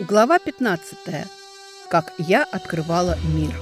Глава 15. Как я открывала мир.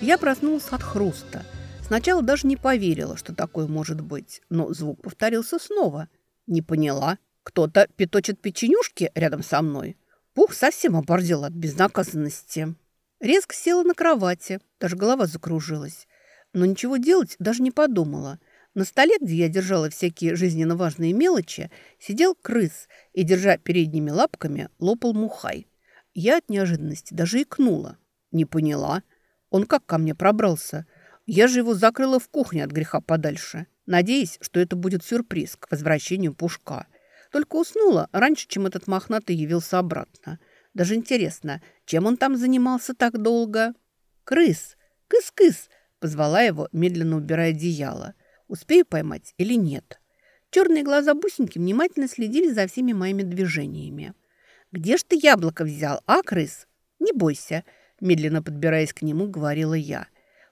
Я проснулась от хруста. Сначала даже не поверила, что такое может быть, но звук повторился снова. Не поняла. Кто-то пяточит печенюшки рядом со мной. Пух совсем оборзел от безнаказанности. Резко села на кровати, даже голова закружилась. Но ничего делать даже не подумала – на столе, где я держала всякие жизненно важные мелочи, сидел крыс и, держа передними лапками, лопал мухай. Я от неожиданности даже икнула. Не поняла. Он как ко мне пробрался? Я же его закрыла в кухне от греха подальше, надеясь, что это будет сюрприз к возвращению Пушка. Только уснула раньше, чем этот мохнатый явился обратно. Даже интересно, чем он там занимался так долго? «Крыс! Кыс-кыс!» – позвала его, медленно убирая одеяло. Успею поймать или нет? Черные глаза бусинки внимательно следили за всеми моими движениями. «Где ж ты яблоко взял, а, крыс?» «Не бойся», – медленно подбираясь к нему, говорила я.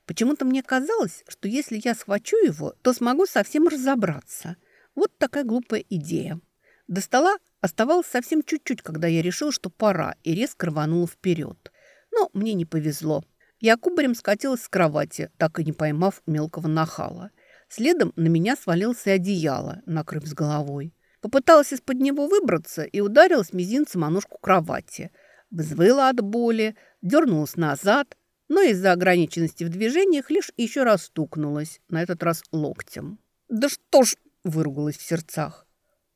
Почему-то мне казалось, что если я схвачу его, то смогу совсем разобраться. Вот такая глупая идея. До стола оставалось совсем чуть-чуть, когда я решил, что пора, и резко рванула вперед. Но мне не повезло. Я кубарем скатилась с кровати, так и не поймав мелкого нахала. Следом на меня свалился одеяло, накрыв с головой. Попыталась из-под него выбраться и ударилась мизинцем о ножку кровати. Взвыла от боли, дернулась назад, но из-за ограниченности в движениях лишь еще раз стукнулась, на этот раз локтем. «Да что ж!» – выругалась в сердцах.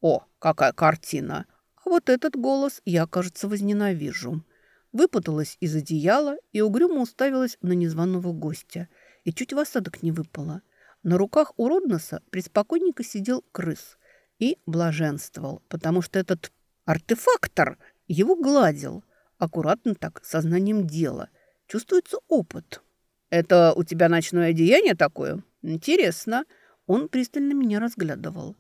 «О, какая картина!» А вот этот голос я, кажется, возненавижу. Выпуталась из одеяла и угрюмо уставилась на незваного гостя. И чуть в осадок не выпала – на руках у Родноса преспокойненько сидел крыс и блаженствовал, потому что этот артефактор его гладил. Аккуратно так, сознанием дела. Чувствуется опыт. «Это у тебя ночное одеяние такое? Интересно». Он пристально меня разглядывал.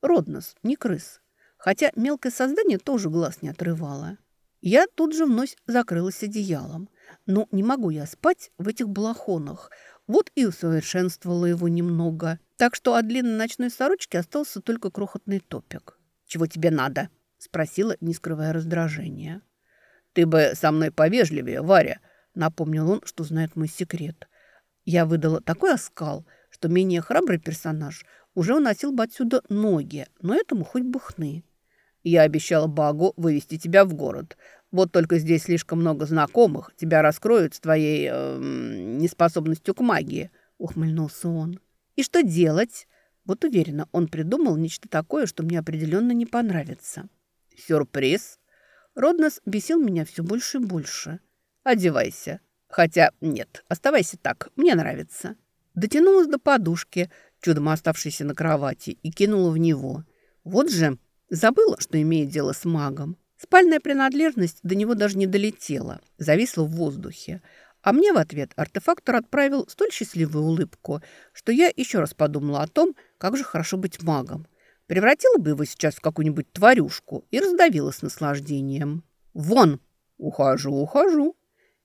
Роднос, не крыс. Хотя мелкое создание тоже глаз не отрывало. Я тут же вновь закрылась одеялом. Но не могу я спать в этих балахонах. Вот и усовершенствовала его немного. Так что от длинной ночной сорочки остался только крохотный топик. «Чего тебе надо?» – спросила, не скрывая раздражения. «Ты бы со мной повежливее, Варя», – напомнил он, что знает мой секрет. Я выдала такой оскал, что менее храбрый персонаж уже уносил бы отсюда ноги, но этому хоть бы хны. «Я обещала Багу вывести тебя в город. Вот только здесь слишком много знакомых. Тебя раскроют с твоей э, неспособностью к магии», — ухмыльнулся он. «И что делать?» Вот уверена, он придумал нечто такое, что мне определенно не понравится. «Сюрприз!» Роднос бесил меня все больше и больше. «Одевайся. Хотя нет, оставайся так, мне нравится». Дотянулась до подушки, чудом оставшейся на кровати, и кинула в него. Вот же забыла, что имеет дело с магом. Спальная принадлежность до него даже не долетела, зависла в воздухе. А мне в ответ артефактор отправил столь счастливую улыбку, что я еще раз подумала о том, как же хорошо быть магом. Превратила бы его сейчас в какую-нибудь тварюшку и раздавила с наслаждением. «Вон!» «Ухожу, ухожу!»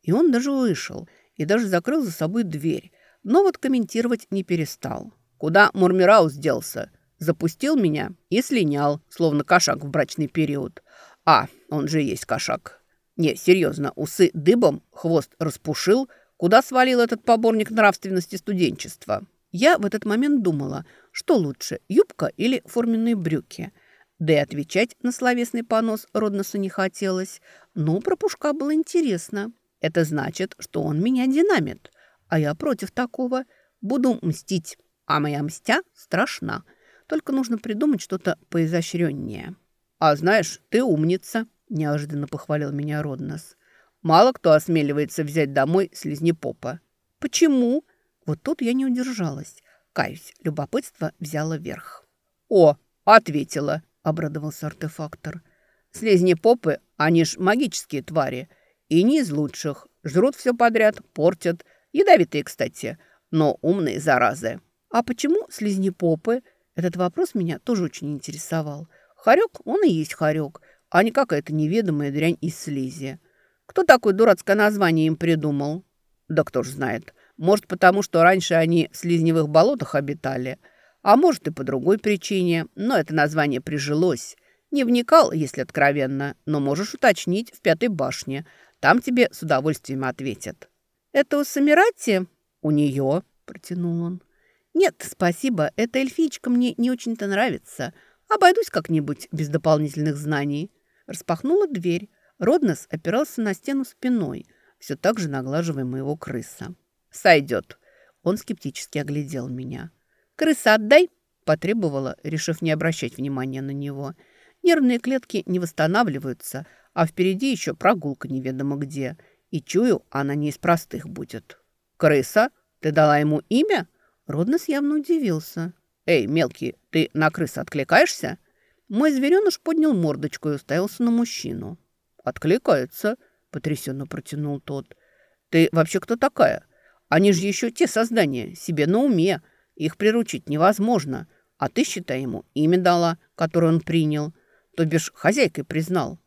И он даже вышел, и даже закрыл за собой дверь, но вот комментировать не перестал. «Куда Мурмираус делся?» Запустил меня и слинял, словно кошак в брачный период. А, он же есть кошак. Не, серьезно, усы дыбом, хвост распушил. Куда свалил этот поборник нравственности студенчества? Я в этот момент думала, что лучше, юбка или форменные брюки. Да и отвечать на словесный понос Родносу не хотелось. Но про Пушка было интересно. Это значит, что он меня динамит. А я против такого. Буду мстить. А моя мстя страшна. Только нужно придумать что-то поизощреннее. «А знаешь, ты умница», – неожиданно похвалил меня Роднос. «Мало кто осмеливается взять домой слизнепопа». «Почему?» Вот тут я не удержалась. Каюсь, любопытство взяло верх. «О, ответила», – обрадовался артефактор. «Слизнепопы, они ж магические твари, и не из лучших. Жрут все подряд, портят. Ядовитые, кстати, но умные заразы». «А почему слизнепопы?» Этот вопрос меня тоже очень интересовал – Хорек, он и есть хорек, а не какая-то неведомая дрянь из слизи. Кто такое дурацкое название им придумал? Да кто ж знает. Может, потому что раньше они в слизневых болотах обитали, а может и по другой причине, но это название прижилось. Не вникал, если откровенно, но можешь уточнить в пятой башне. Там тебе с удовольствием ответят». «Это у Самирати?» «У нее», — протянул он. «Нет, спасибо, эта эльфичка мне не очень-то нравится. Обойдусь как-нибудь без дополнительных знаний». Распахнула дверь. Роднос опирался на стену спиной, все так же наглаживая моего крыса. «Сойдет». Он скептически оглядел меня. «Крыса отдай!» – потребовала, решив не обращать внимания на него. Нервные клетки не восстанавливаются, а впереди еще прогулка неведомо где. И чую, она не из простых будет. «Крыса? Ты дала ему имя?» Роднос явно удивился. «Эй, мелкий, ты на крыса откликаешься?» Мой звереныш поднял мордочку и уставился на мужчину. «Откликается», — потрясенно протянул тот. «Ты вообще кто такая? Они же еще те создания, себе на уме. Их приручить невозможно. А ты, считай, ему имя дала, которое он принял. То бишь хозяйкой признал».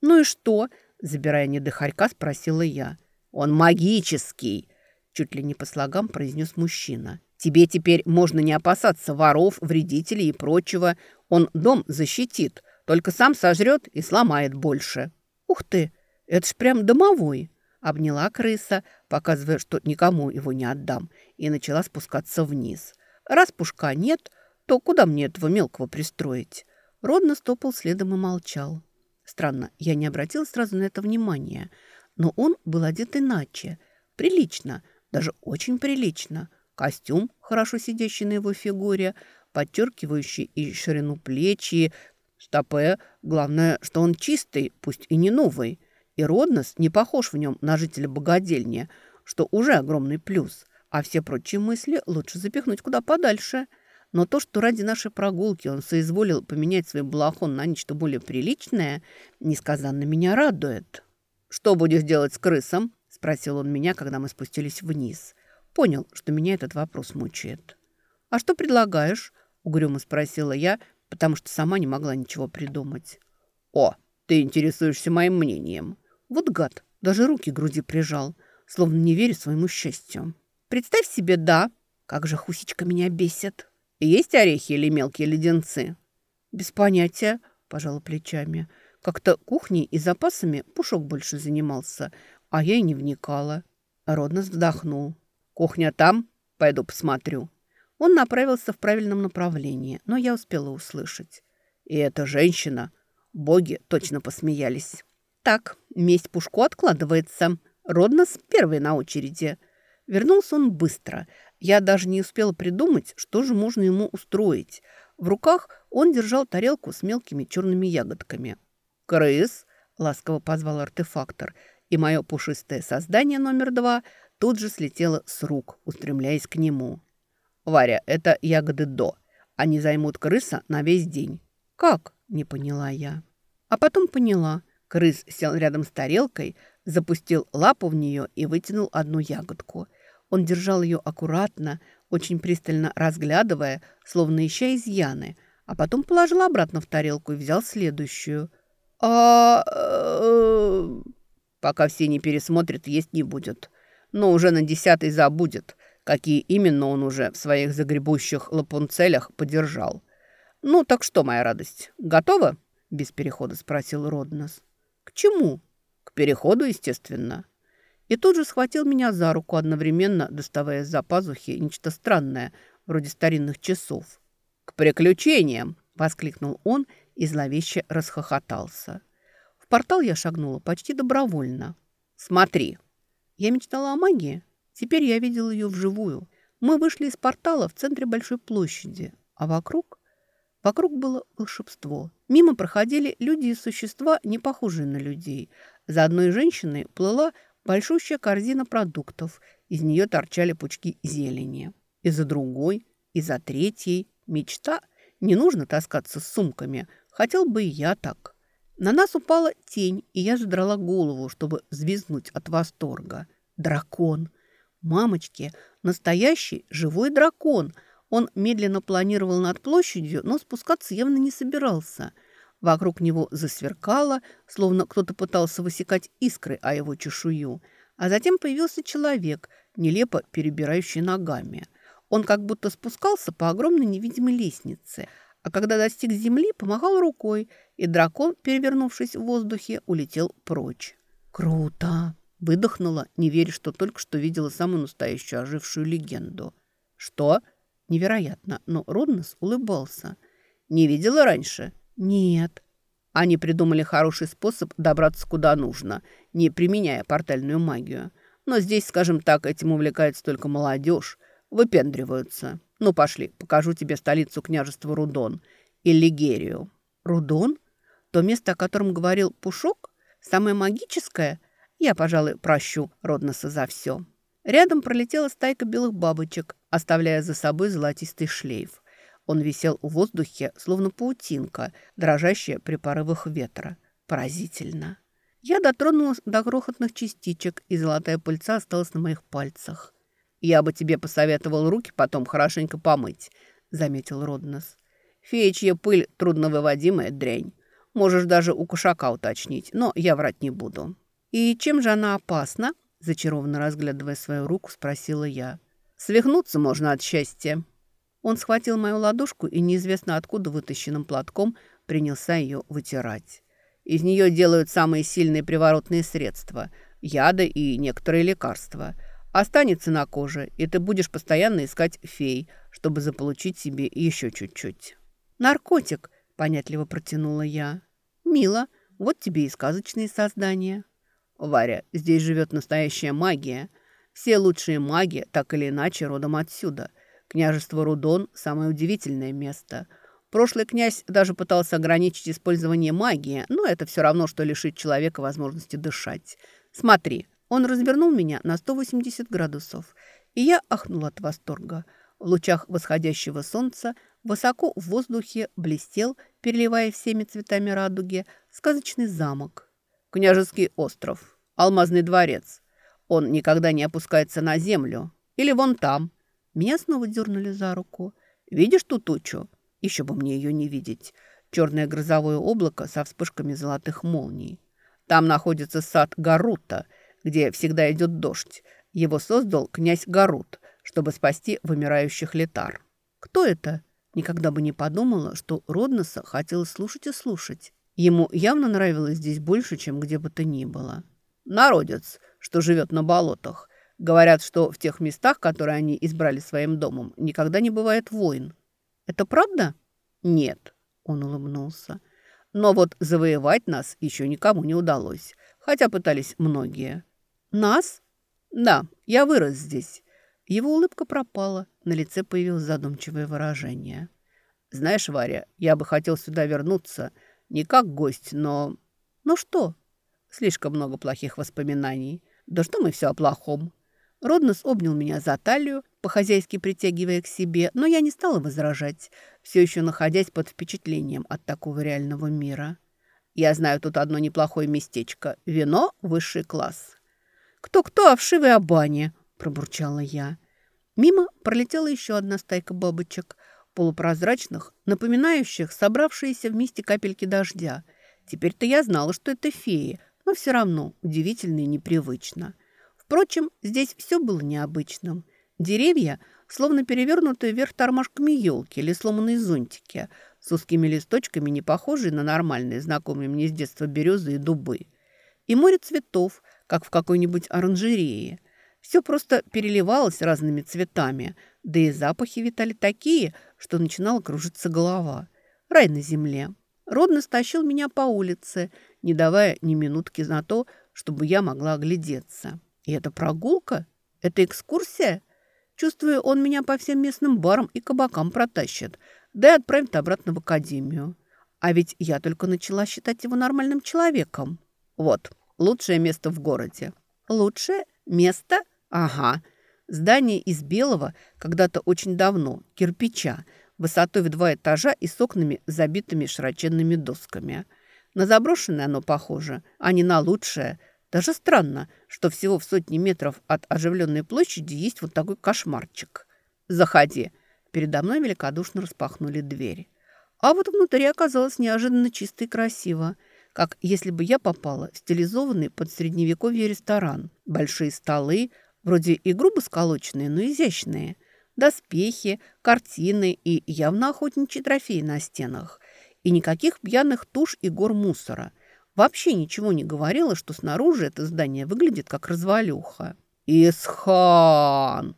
«Ну и что?» — забирая недыхарька, спросила я. «Он магический», — чуть ли не по слогам произнес мужчина. «Тебе теперь можно не опасаться воров, вредителей и прочего. Он дом защитит, только сам сожрет и сломает больше». «Ух ты, это ж прям домовой!» Обняла крыса, показывая, что никому его не отдам, и начала спускаться вниз. Раз пушка нет, то куда мне этого мелкого пристроить? Родно стопал следом и молчал. Странно, я не обратила сразу на это внимания, но он был одет иначе. Прилично, даже очень прилично. Костюм, хорошо сидящий на его фигуре, подчеркивающий и ширину плечи, стопе. Главное, что он чистый, пусть и не новый. И Роднос не похож в нем на жителя богадельни, что уже огромный плюс. А все прочие мысли лучше запихнуть куда подальше. Но то, что ради нашей прогулки он соизволил поменять свой балахон на нечто более приличное, несказанно меня радует. «Что будешь делать с крысом?» – спросил он меня, когда мы спустились вниз. Понял, что меня этот вопрос мучает. «А что предлагаешь?» – угрюмо спросила я, потому что сама не могла ничего придумать. «О, ты интересуешься моим мнением!» Вот гад, даже руки к груди прижал, словно не веря своему счастью. Представь себе, да, как же Хусечка меня бесит. Есть орехи или мелкие леденцы? Без понятия, пожала плечами. Как-то кухней и запасами Пушок больше занимался, а я и не вникала. Роднос вздохнул. «Кухня там? Пойду посмотрю». Он направился в правильном направлении, но я успела услышать. И эта женщина, боги точно посмеялись. Так, месть Пушку откладывается. Роднос первый на очереди. Вернулся он быстро. Я даже не успела придумать, что же можно ему устроить. В руках он держал тарелку с мелкими черными ягодками. «Крыс!» – ласково позвал артефактор, и мое пушистое создание номер два тут же слетело с рук, устремляясь к нему. «Варя, это ягоды до. Они займут крыса на весь день». «Как?» – не поняла я. А потом поняла – Крыс сел рядом с тарелкой, запустил лапу в нее и вытянул одну ягодку. Он держал ее аккуратно, очень пристально разглядывая, словно ища изъяны, а потом положил обратно в тарелку и взял следующую. «А...» э, «Пока все не пересмотрят, есть не будет. Но уже на десятый забудет, какие именно он уже в своих загребущих лапунцелях подержал. «Ну, так что, моя радость, готова?» – без перехода спросил Роднос. «К чему?» «К переходу, естественно». И тут же схватил меня за руку, одновременно доставая из-за пазухи нечто странное, вроде старинных часов. «К приключениям!» – воскликнул он и зловеще расхохотался. В портал я шагнула почти добровольно. «Смотри!» Я мечтала о магии. Теперь я видела ее вживую. Мы вышли из портала в центре большой площади, а вокруг Вокруг было волшебство. Мимо проходили люди и существа, не похожие на людей. За одной женщиной плыла большущая корзина продуктов. Из нее торчали пучки зелени. И за другой, и за третьей. Мечта. Не нужно таскаться с сумками. Хотел бы и я так. На нас упала тень, и я задрала голову, чтобы взвизгнуть от восторга. Дракон. Мамочки, настоящий живой дракон – он медленно планировал над площадью, но спускаться явно не собирался. Вокруг него засверкало, словно кто-то пытался высекать искры о его чешую. А затем появился человек, нелепо перебирающий ногами. Он как будто спускался по огромной невидимой лестнице, а когда достиг земли, помахал рукой, и дракон, перевернувшись в воздухе, улетел прочь. «Круто!» – выдохнула, не веря, что только что видела самую настоящую ожившую легенду. «Что?» Невероятно, но Роднос улыбался. «Не видела раньше?» «Нет». Они придумали хороший способ добраться куда нужно, не применяя портальную магию. Но здесь, скажем так, этим увлекается только молодежь. Выпендриваются. Ну, пошли, покажу тебе столицу княжества Рудон и Лигерию. Рудон? То место, о котором говорил Пушок? Самое магическое? Я, пожалуй, прощу Родноса за все. Рядом пролетела стайка белых бабочек, оставляя за собой золотистый шлейф. Он висел в воздухе, словно паутинка, дрожащая при порывах ветра. Поразительно. Я дотронулась до крохотных частичек, и золотая пыльца осталась на моих пальцах. «Я бы тебе посоветовал руки потом хорошенько помыть», — заметил Роднос. «Феечья пыль — трудновыводимая дрянь. Можешь даже у кошака уточнить, но я врать не буду». «И чем же она опасна?» — зачарованно разглядывая свою руку, спросила я. «Свихнуться можно от счастья». Он схватил мою ладошку и неизвестно откуда вытащенным платком принялся ее вытирать. Из нее делают самые сильные приворотные средства – яды и некоторые лекарства – Останется на коже, и ты будешь постоянно искать фей, чтобы заполучить себе еще чуть-чуть. «Наркотик», — понятливо протянула я. «Мило, вот тебе и сказочные создания». «Варя, здесь живет настоящая магия. Все лучшие маги, так или иначе, родом отсюда. Княжество Рудон – самое удивительное место. Прошлый князь даже пытался ограничить использование магии, но это все равно, что лишить человека возможности дышать. Смотри, он развернул меня на 180 градусов, и я ахнула от восторга. В лучах восходящего солнца высоко в воздухе блестел, переливая всеми цветами радуги, сказочный замок. Княжеский остров, алмазный дворец. Он никогда не опускается на землю. Или вон там. Меня снова дернули за руку. Видишь ту тучу? Еще бы мне ее не видеть. Черное грозовое облако со вспышками золотых молний. Там находится сад Гарута – где всегда идет дождь. Его создал князь Гарут, чтобы спасти вымирающих летар. Кто это? Никогда бы не подумала, что Родноса хотела слушать и слушать. Ему явно нравилось здесь больше, чем где бы то ни было. Народец, что живет на болотах. Говорят, что в тех местах, которые они избрали своим домом, никогда не бывает войн. Это правда? Нет, он улыбнулся. Но вот завоевать нас еще никому не удалось, хотя пытались многие. «Нас?» «Да, я вырос здесь». Его улыбка пропала, на лице появилось задумчивое выражение. «Знаешь, Варя, я бы хотел сюда вернуться, не как гость, но...» «Ну что?» «Слишком много плохих воспоминаний. Да что мы все о плохом?» Роднос обнял меня за талию, по-хозяйски притягивая к себе, но я не стала возражать, все еще находясь под впечатлением от такого реального мира. «Я знаю тут одно неплохое местечко. Вино – высший класс». «Кто-кто, а вшивый о бане!» – пробурчала я. Мимо пролетела еще одна стайка бабочек, полупрозрачных, напоминающих собравшиеся вместе капельки дождя. Теперь-то я знала, что это феи, но все равно удивительно и непривычно. Впрочем, здесь все было необычным. Деревья, словно перевернутые вверх тормашками елки или сломанные зонтики, с узкими листочками, не похожие на нормальные, знакомые мне с детства березы и дубы. И море цветов – как в какой-нибудь оранжерее. Все просто переливалось разными цветами, да и запахи витали такие, что начинала кружиться голова. Рай на земле. Родно стащил меня по улице, не давая ни минутки на то, чтобы я могла оглядеться. И это прогулка? Это экскурсия? Чувствую, он меня по всем местным барам и кабакам протащит, да и отправит обратно в академию. А ведь я только начала считать его нормальным человеком. Вот, Лучшее место в городе. Лучшее место? Ага. Здание из белого, когда-то очень давно, кирпича, высотой в два этажа и с окнами, забитыми широченными досками. На заброшенное оно похоже, а не на лучшее. Даже странно, что всего в сотни метров от оживленной площади есть вот такой кошмарчик. «Заходи». Передо мной великодушно распахнули дверь. А вот внутри оказалось неожиданно чисто и красиво – как если бы я попала в стилизованный под средневековье ресторан. Большие столы, вроде и грубо сколоченные, но изящные. доспехи, картины и явно охотничьи трофеи на стенах. И никаких пьяных туш и гор мусора. Вообще ничего не говорило, что снаружи это здание выглядит как развалюха. «Исхан!»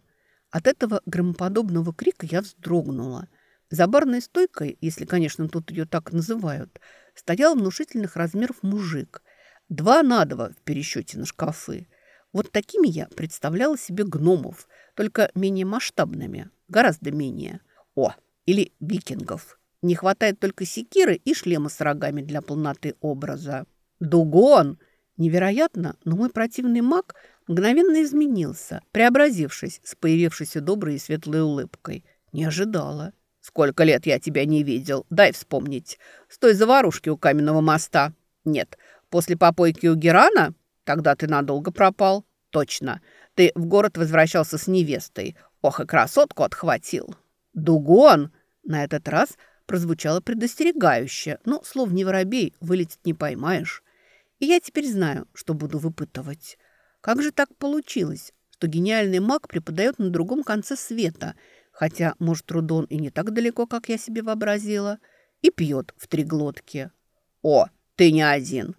От этого громоподобного крика я вздрогнула. За барной стойкой, если, конечно, тут ее так называют, стоял внушительных размеров мужик. Два на два в пересчете на шкафы. Вот такими я представляла себе гномов, только менее масштабными, гораздо менее. О, или викингов. Не хватает только секиры и шлема с рогами для полноты образа. Дугон! Невероятно, но мой противный маг мгновенно изменился, преобразившись с появившейся доброй и светлой улыбкой. Не ожидала. «Сколько лет я тебя не видел? Дай вспомнить. С той заварушки у каменного моста. Нет, после попойки у Герана? Тогда ты надолго пропал. Точно. Ты в город возвращался с невестой. Ох, и красотку отхватил. Дугон!» На этот раз прозвучало предостерегающе, но слов не воробей, вылететь не поймаешь. И я теперь знаю, что буду выпытывать. Как же так получилось, что гениальный маг преподает на другом конце света, хотя, может, Рудон и не так далеко, как я себе вообразила, и пьет в три глотки. «О, ты не один!»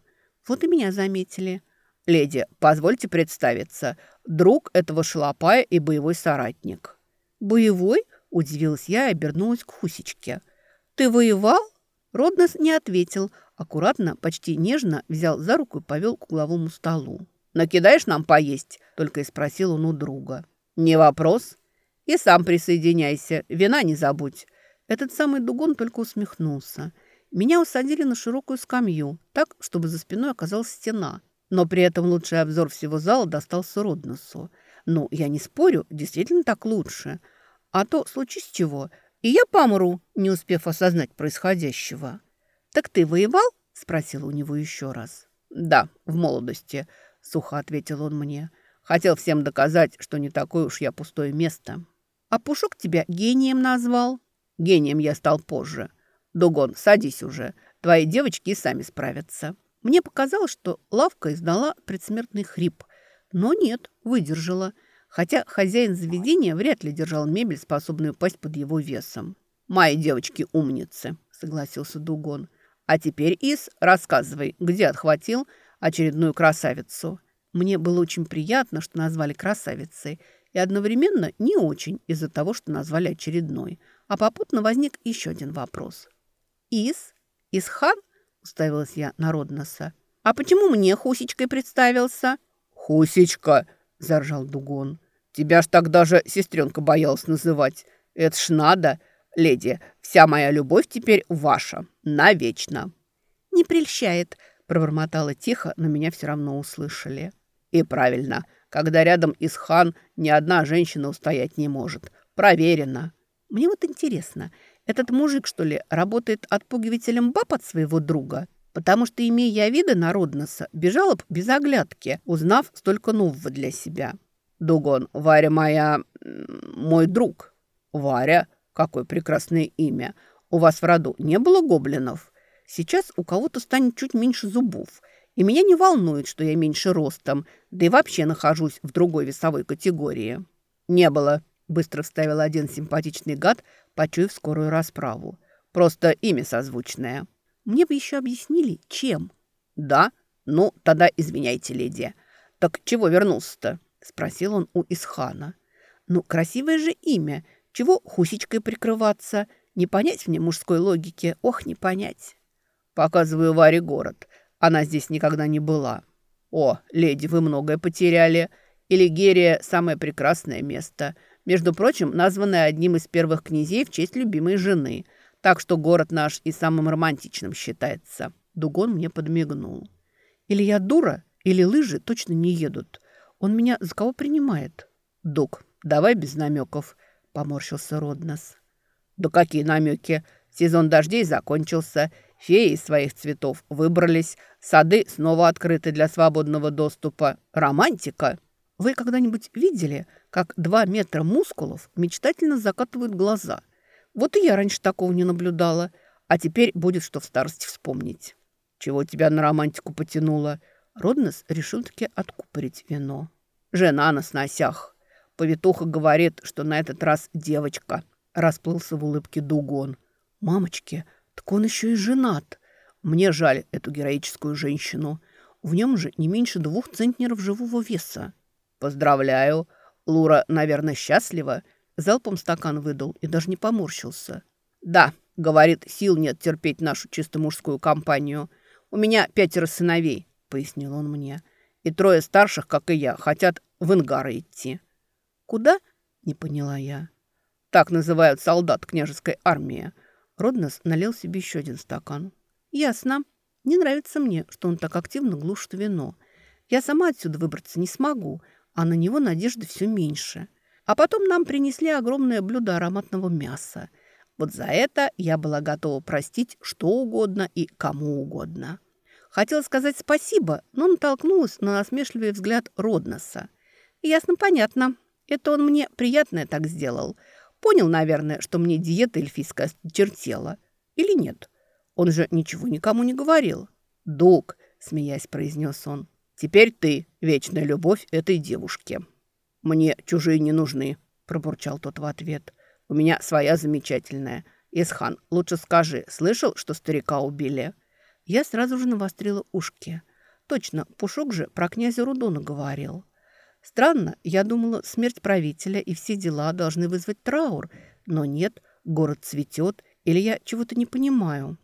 Вот и меня заметили. «Леди, позвольте представиться. Друг этого шалопая и боевой соратник». «Боевой?» – удивилась я и обернулась к Хусечке. «Ты воевал?» Роднос не ответил, аккуратно, почти нежно взял за руку и повел к угловому столу. «Накидаешь нам поесть?» – только и спросил он у друга. «Не вопрос. И сам присоединяйся. Вина не забудь». Этот самый Дугон только усмехнулся. Меня усадили на широкую скамью, так, чтобы за спиной оказалась стена. Но при этом лучший обзор всего зала достался Родносу. Ну, я не спорю, действительно так лучше. А то случись чего, и я помру, не успев осознать происходящего. «Так ты воевал?» – спросила у него еще раз. «Да, в молодости сухо ответил он мне. Хотел всем доказать, что не такое уж я пустое место. А Пушок тебя гением назвал? Гением я стал позже. Дугон, садись уже. Твои девочки сами справятся. Мне показалось, что лавка издала предсмертный хрип. Но нет, выдержала. Хотя хозяин заведения вряд ли держал мебель, способную упасть под его весом. «Мои девочки умницы», — согласился Дугон. «А теперь, Ис, рассказывай, где отхватил очередную красавицу. Мне было очень приятно, что назвали красавицей, и одновременно не очень из-за того, что назвали очередной. А попутно возник еще один вопрос. «Из? Исхан?» – уставилась я на Родноса. «А почему мне Хусечкой представился?» «Хусечка!» – заржал Дугон. «Тебя ж так даже сестренка боялась называть. Это ж надо, леди, вся моя любовь теперь ваша, навечно». «Не прельщает», Пробормотала тихо, но меня все равно услышали. И правильно, когда рядом Исхан ни одна женщина устоять не может. Проверено. Мне вот интересно, этот мужик, что ли, работает отпугивателем баб от своего друга? Потому что, имея виды народноса, бежала б без оглядки, узнав столько нового для себя. Дугон, Варя моя... мой друг. Варя? Какое прекрасное имя. У вас в роду не было гоблинов? Сейчас у кого-то станет чуть меньше зубов, и меня не волнует, что я меньше ростом, да и вообще нахожусь в другой весовой категории. «Не было», – быстро вставил один симпатичный гад, почуяв скорую расправу. «Просто имя созвучное». «Мне бы еще объяснили, чем?» «Да? Ну, тогда извиняйте, леди. Так чего вернулся-то?» – спросил он у Исхана. «Ну, красивое же имя. Чего хусечкой прикрываться? Не понять мне мужской логики. Ох, не понять». Показываю Варе город. Она здесь никогда не была. О, леди, вы многое потеряли. Илигерия – самое прекрасное место. Между прочим, названное одним из первых князей в честь любимой жены. Так что город наш и самым романтичным считается. Дугон мне подмигнул. Или я дура, или лыжи точно не едут. Он меня за кого принимает? Дуг, давай без намеков, поморщился Роднос. Да какие намеки? Сезон дождей закончился – Феи из своих цветов выбрались, сады снова открыты для свободного доступа. Романтика! Вы когда-нибудь видели, как два метра мускулов мечтательно закатывают глаза? Вот и я раньше такого не наблюдала, а теперь будет что в старости вспомнить. Чего тебя на романтику потянуло? Роднес решил таки откупорить вино. Жена на сносях. Повитуха говорит, что на этот раз девочка. Расплылся в улыбке Дугон. Мамочки, так он еще и женат. Мне жаль эту героическую женщину. В нем же не меньше двух центнеров живого веса. Поздравляю. Лура, наверное, счастлива. Залпом стакан выдал и даже не поморщился. Да, говорит, сил нет терпеть нашу чисто мужскую компанию. У меня пятеро сыновей, пояснил он мне. И трое старших, как и я, хотят в Ингары идти. Куда? Не поняла я. Так называют солдат княжеской армии. Роднос налил себе еще один стакан. Ясно. Не нравится мне, что он так активно глушит вино. Я сама отсюда выбраться не смогу, а на него надежды все меньше. А потом нам принесли огромное блюдо ароматного мяса. Вот за это я была готова простить что угодно и кому угодно. Хотела сказать спасибо, но натолкнулась на насмешливый взгляд Родноса. Ясно-понятно. Это он мне приятное так сделал. Понял, наверное, что мне диета эльфийская чертела. Или нет? Он же ничего никому не говорил. «Дуг», — смеясь произнес он, — «теперь ты, вечная любовь этой девушки». «Мне чужие не нужны», — пробурчал тот в ответ. «У меня своя замечательная. Исхан, лучше скажи, слышал, что старика убили?» Я сразу же навострила ушки. Точно, Пушок же про князя Рудона говорил. Странно, я думала, смерть правителя и все дела должны вызвать траур. Но нет, город цветет, или я чего-то не понимаю.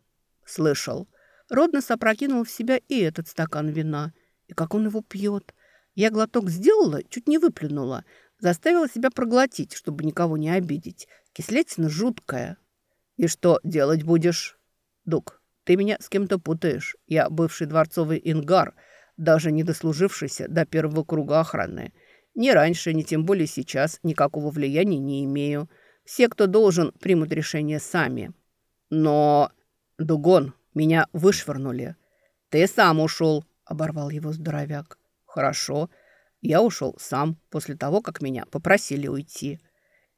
Слышал. Роднос опрокинул в себя и этот стакан вина. И как он его пьет. Я глоток сделала, чуть не выплюнула. Заставила себя проглотить, чтобы никого не обидеть. Кислятина жуткая. И что делать будешь? Дук, ты меня с кем-то путаешь. Я бывший дворцовый ингар – даже не дослужившийся до первого круга охраны. Ни раньше, ни тем более сейчас никакого влияния не имею. Все, кто должен, примут решение сами. Но, Дугон, меня вышвырнули. Ты сам ушел, оборвал его здоровяк. Хорошо, я ушел сам после того, как меня попросили уйти.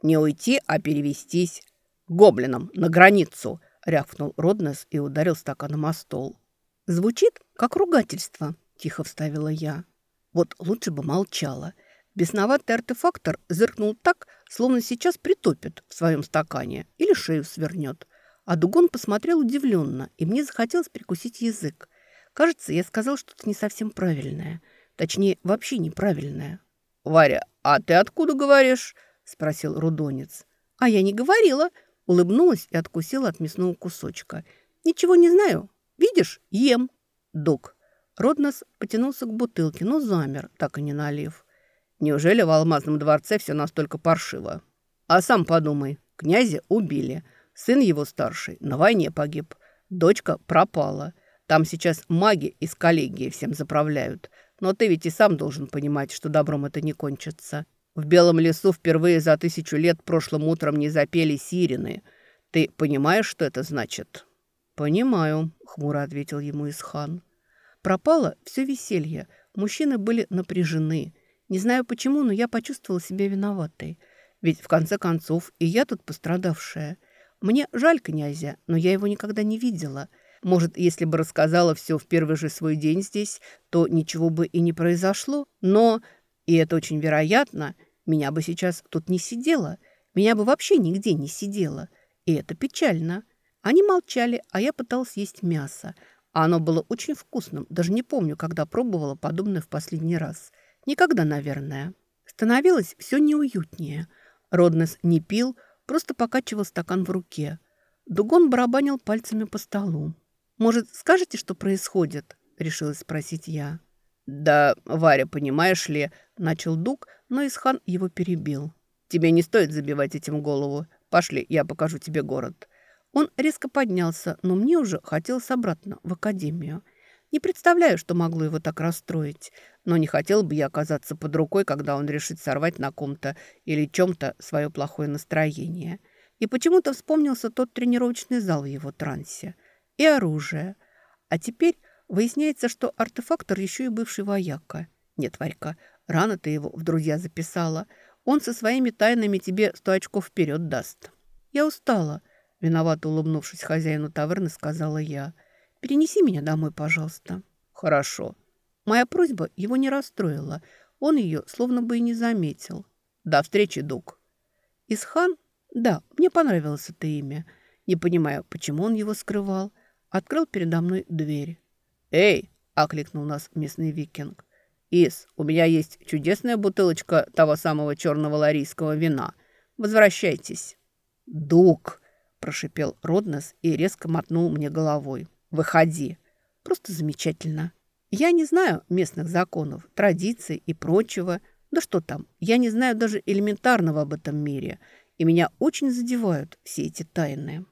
Не уйти, а перевестись. Гоблином на границу, рявкнул Роднес и ударил стаканом о стол. Звучит как ругательство, – тихо вставила я. Вот лучше бы молчала. Бесноватый артефактор зыркнул так, словно сейчас притопит в своем стакане или шею свернет. А Дугон посмотрел удивленно, и мне захотелось прикусить язык. Кажется, я сказал что-то не совсем правильное. Точнее, вообще неправильное. «Варя, а ты откуда говоришь?» – спросил Рудонец. «А я не говорила», – улыбнулась и откусила от мясного кусочка. «Ничего не знаю. Видишь, ем». «Дуг, Роднос потянулся к бутылке, но замер, так и не налив. Неужели в алмазном дворце все настолько паршиво? А сам подумай, князя убили. Сын его старший на войне погиб. Дочка пропала. Там сейчас маги из коллегии всем заправляют. Но ты ведь и сам должен понимать, что добром это не кончится. В Белом лесу впервые за тысячу лет прошлым утром не запели сирены. Ты понимаешь, что это значит?» «Понимаю», — хмуро ответил ему Исхан. Пропало все веселье. Мужчины были напряжены. Не знаю почему, но я почувствовала себя виноватой. Ведь, в конце концов, и я тут пострадавшая. Мне жаль князя, но я его никогда не видела. Может, если бы рассказала все в первый же свой день здесь, то ничего бы и не произошло. Но, и это очень вероятно, меня бы сейчас тут не сидело. Меня бы вообще нигде не сидело. И это печально. Они молчали, а я пыталась есть мясо – а оно было очень вкусным. Даже не помню, когда пробовала подобное в последний раз. Никогда, наверное. Становилось все неуютнее. Роднес не пил, просто покачивал стакан в руке. Дугон барабанил пальцами по столу. «Может, скажете, что происходит?» – решилась спросить я. «Да, Варя, понимаешь ли...» – начал Дуг, но Исхан его перебил. «Тебе не стоит забивать этим голову. Пошли, я покажу тебе город». Он резко поднялся, но мне уже хотелось обратно, в академию. Не представляю, что могло его так расстроить, но не хотел бы я оказаться под рукой, когда он решит сорвать на ком-то или чем-то свое плохое настроение. И почему-то вспомнился тот тренировочный зал в его трансе. И оружие. А теперь выясняется, что артефактор еще и бывший вояка. Нет, Варька, рано ты его в друзья записала. Он со своими тайнами тебе сто очков вперед даст. Я устала. Виновато улыбнувшись хозяину таверны, сказала я. «Перенеси меня домой, пожалуйста». «Хорошо». Моя просьба его не расстроила. Он ее словно бы и не заметил. До встречи, Дук. Исхан? Да, мне понравилось это имя. Не понимаю, почему он его скрывал. Открыл передо мной дверь. «Эй!» – окликнул нас местный викинг. «Ис, у меня есть чудесная бутылочка того самого черного ларийского вина. Возвращайтесь». «Дук!» – прошипел Роднес и резко мотнул мне головой. «Выходи!» «Просто замечательно!» Я не знаю местных законов, традиций и прочего. Да что там, я не знаю даже элементарного об этом мире. И меня очень задевают все эти тайны.